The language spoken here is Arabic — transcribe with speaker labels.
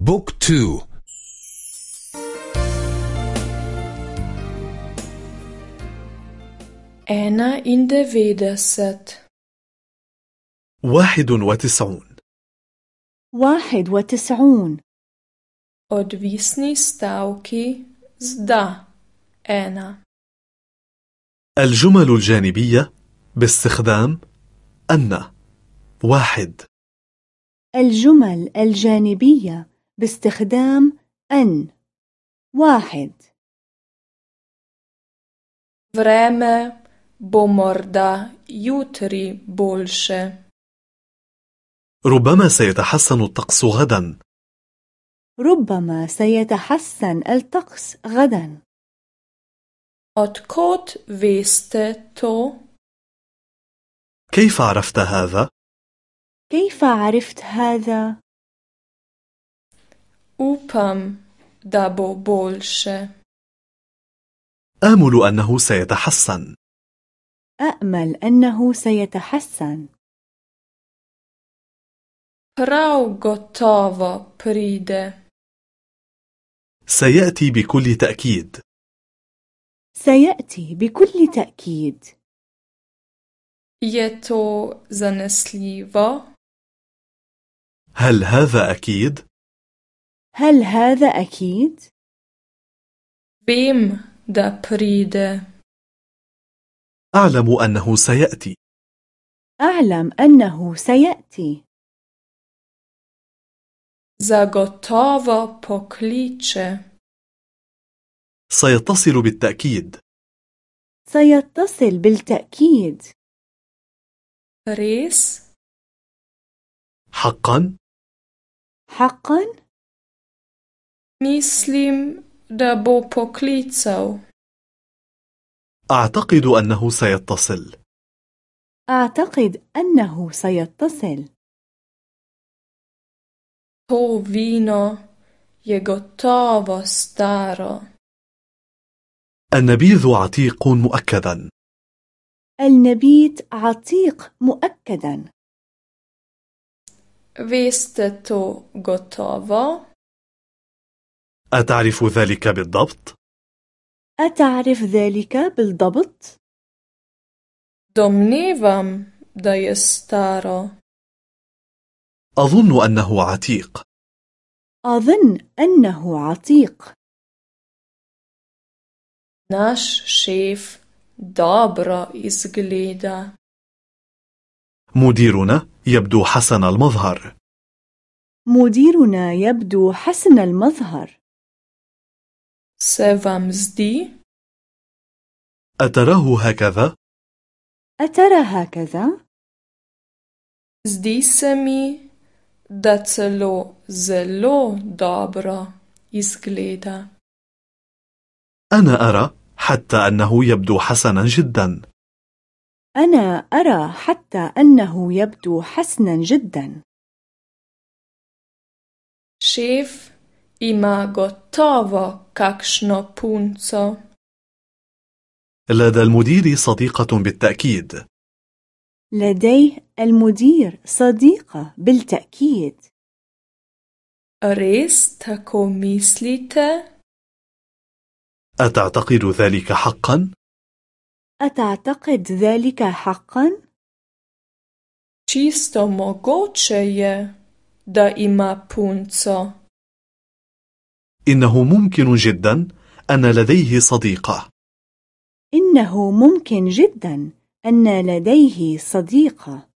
Speaker 1: Book two.
Speaker 2: Ena in devetdeset
Speaker 3: واحد وتسعون.
Speaker 4: واحد وتسعون.
Speaker 2: Odvisni stavki z da. Ena.
Speaker 3: الجمل الجانبية باستخدام أن. واحد.
Speaker 4: الجمل الجانبية باستخدام أن واحد
Speaker 2: Vreme bo morda jutri boljše.
Speaker 3: ربما سيتحسن الطقس غدا
Speaker 4: ربما سيتحسن الطقس غدا
Speaker 2: Odkot veste to?
Speaker 3: كيف عرفت هذا؟
Speaker 4: كيف عرفت هذا؟
Speaker 2: Upam, da bo boljše.
Speaker 3: آمل أنه سيتحسن
Speaker 4: أأمل أنه سيتحسن
Speaker 2: Prav gotovo pride.
Speaker 3: سيأتي بكل تأكيد
Speaker 4: سيأتي بكل تأكيد
Speaker 2: Je to zanesljivo?
Speaker 3: هل هذا أكيد؟
Speaker 4: هل هذا أكيد؟
Speaker 2: Vem, da pride.
Speaker 3: أعلم أنه سيأتي
Speaker 4: أعلم أنه سيأتي
Speaker 2: Zagotovo pokliče.
Speaker 3: سيتصل بالتأكيد
Speaker 4: سيتصل بالتأكيد
Speaker 2: Res?
Speaker 3: حقا
Speaker 4: حقا؟
Speaker 2: Mislim, da bo poklical.
Speaker 3: أعتقد أنه سيتصل
Speaker 4: أعتقد أنه سيتصل
Speaker 2: To vino je gotovo staro.
Speaker 3: النبيذ عتيق مؤكدا
Speaker 4: النبيت عتيق مؤكدا
Speaker 2: Veste to gotovo?
Speaker 3: أتعرف ذلك بالضبط؟
Speaker 4: أتعرف ذلك بالضبط؟
Speaker 2: Domnevam, da je staro.
Speaker 3: أظن أنه عتيق
Speaker 4: أظن أنه عتيق
Speaker 2: Naš šef dobro izgleda.
Speaker 3: مديرنا يبدو حسن المظهر
Speaker 4: مديرنا يبدو حسن المظهر
Speaker 2: Se vam zdi?
Speaker 3: أتراه هكذا؟
Speaker 4: أترى هكذا؟
Speaker 2: Zdi se mi, da celo zelo dobro izgleda.
Speaker 3: أنا أرى حتى أنه يبدو حسنا جدا
Speaker 4: أنا أرى حتى أنه يبدو حسنا جدا
Speaker 2: Šef ima gotovo kakšno punco.
Speaker 3: لدى المدير صديقة بالتأكيد
Speaker 4: لديه المدير صديقة بالتأكيد
Speaker 2: Res tako mislite?
Speaker 3: أتعتقد ذلك حقا؟
Speaker 4: أتعتقد ذلك حقا؟
Speaker 2: Čisto mogoče je, da ima punco.
Speaker 3: إنه ممكن جدا أن لديه صديقة.
Speaker 4: إنه ممكن جدا أن لديه صديقة.